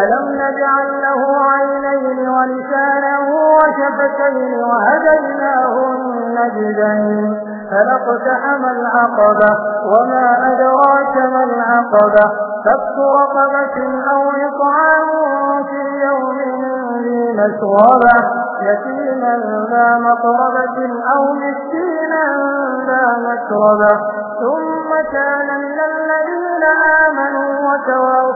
ألم نجعل له عينين ولسانا وشفتين وهديناه النجدين فلقتحم العقبة وما أدراك ما العقبة فك رقبة أو إطعام في يوم ذي مسغبة يتيما ذا مقربة أو مسكينا ذا مكربة ثم كان من الذين آمنوا